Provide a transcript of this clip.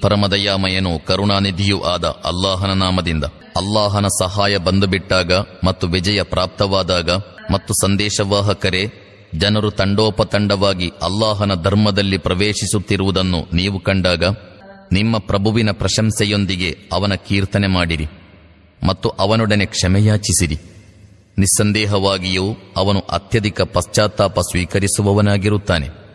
ಪರಮದಯಾಮಯನು ಕರುಣಾನಿಧಿಯೂ ಆದ ಅಲ್ಲಾಹನ ನಾಮದಿಂದ ಅಲ್ಲಾಹನ ಸಹಾಯ ಬಂದುಬಿಟ್ಟಾಗ ಮತ್ತು ವಿಜಯ ಪ್ರಾಪ್ತವಾದಾಗ ಮತ್ತು ಸಂದೇಶವಾಹಕರೇ, ಜನರು ತಂಡೋಪತಂಡವಾಗಿ ಅಲ್ಲಾಹನ ಧರ್ಮದಲ್ಲಿ ಪ್ರವೇಶಿಸುತ್ತಿರುವುದನ್ನು ನೀವು ಕಂಡಾಗ ನಿಮ್ಮ ಪ್ರಭುವಿನ ಪ್ರಶಂಸೆಯೊಂದಿಗೆ ಅವನ ಕೀರ್ತನೆ ಮಾಡಿರಿ ಮತ್ತು ಅವನೊಡನೆ ಕ್ಷಮೆಯಾಚಿಸಿರಿ. ನಿಸ್ಸಂದೇಹವಾಗಿಯೂ ಅವನು ಅತ್ಯಧಿಕ ಪಶ್ಚಾತ್ತಾಪ ಸ್ವೀಕರಿಸುವವನಾಗಿರುತ್ತಾನೆ.